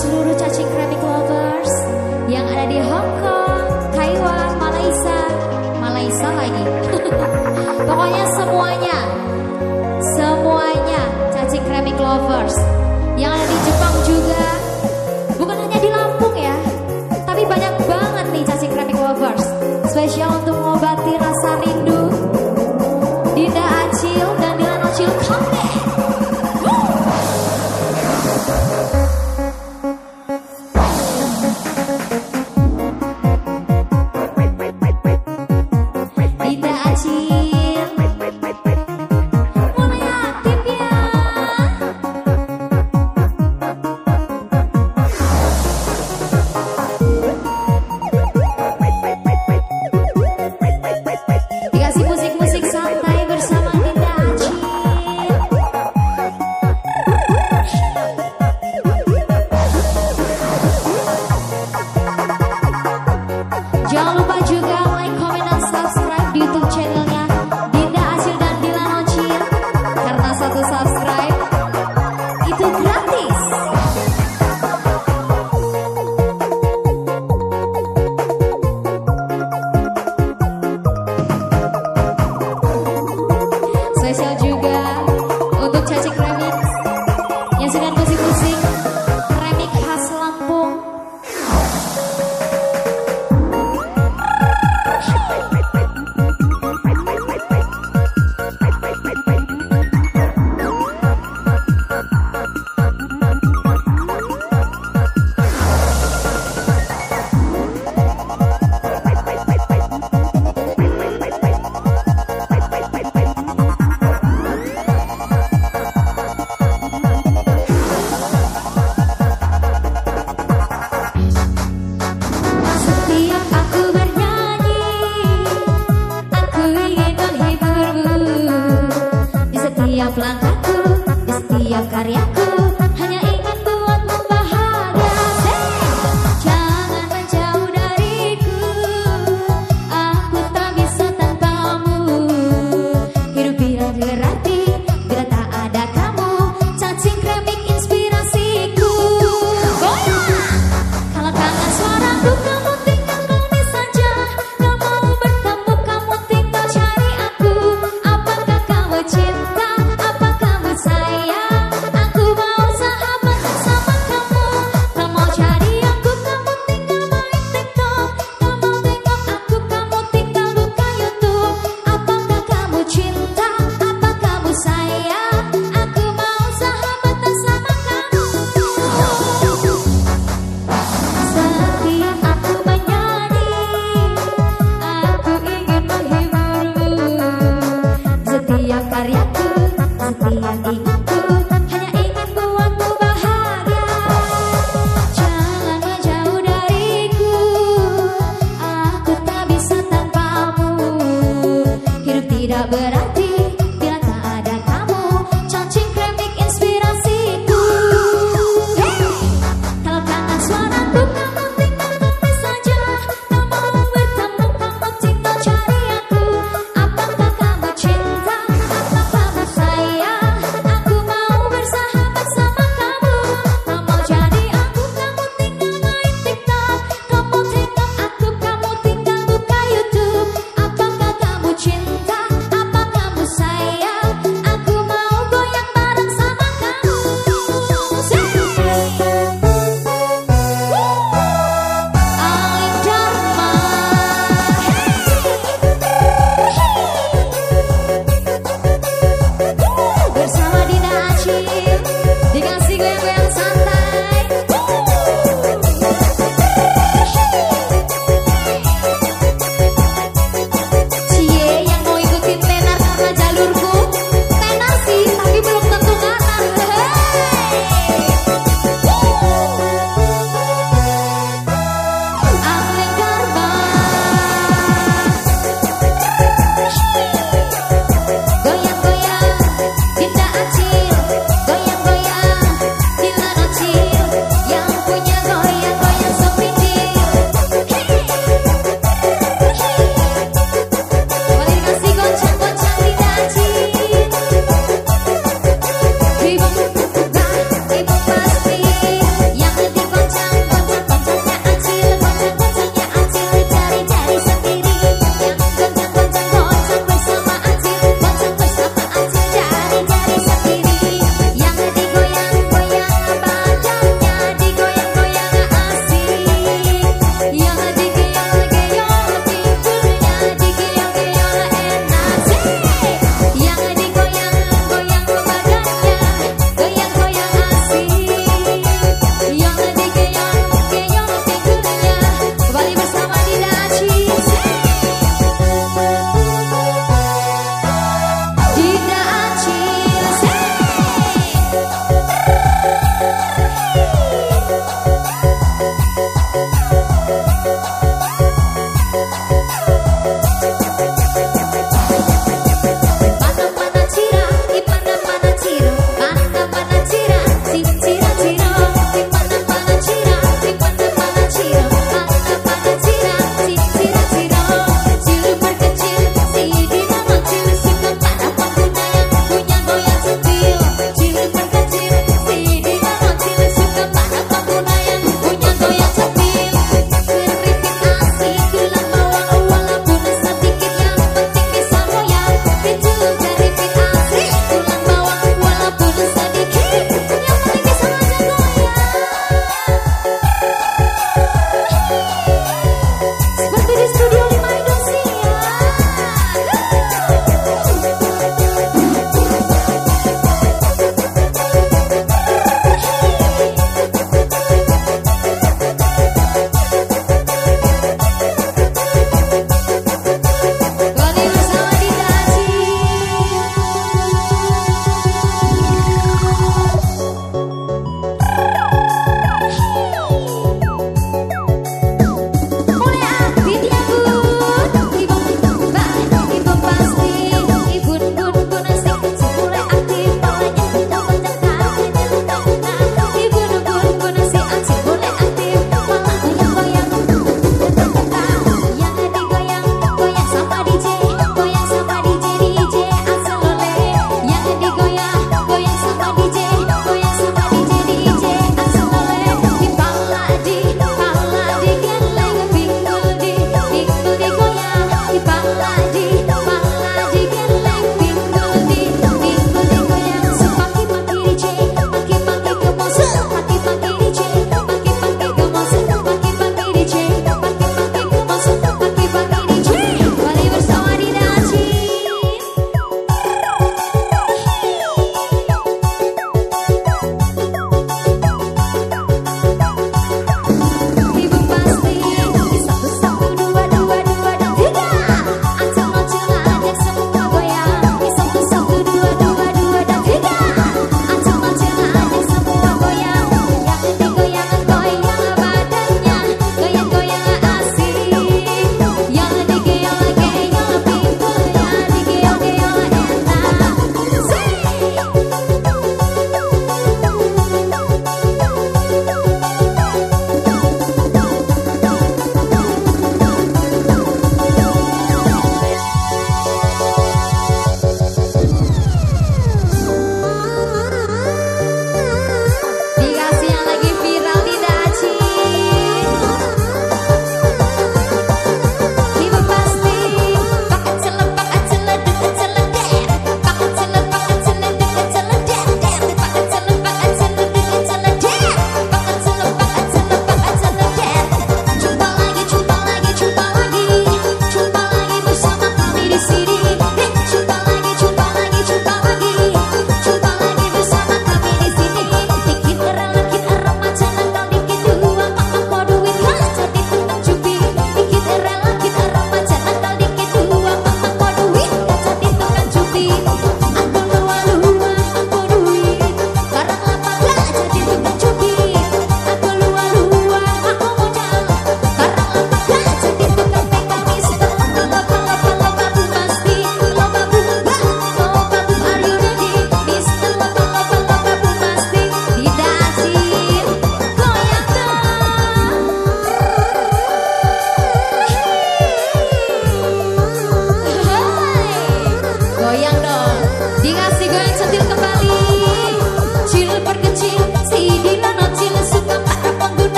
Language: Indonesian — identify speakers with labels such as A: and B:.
A: seluruh cacing keramik lovers yang ada di Hong Kong, Taiwan, Malaysia, Malaysia lagi. Pokoknya semuanya, semuanya cacing keramik lovers yang ada di Jepang juga. Bukan hanya di Lampung ya, tapi banyak banget nih cacing keramik lovers. Spesial untuk